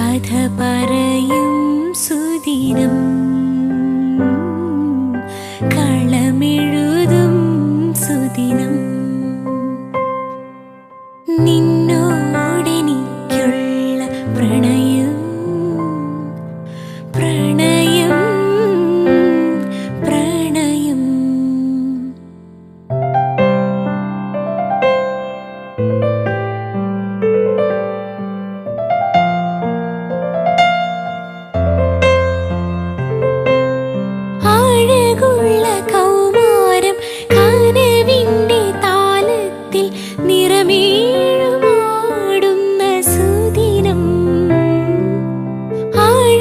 कथपरय सुदीनं कळमिळु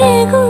¡Gracias!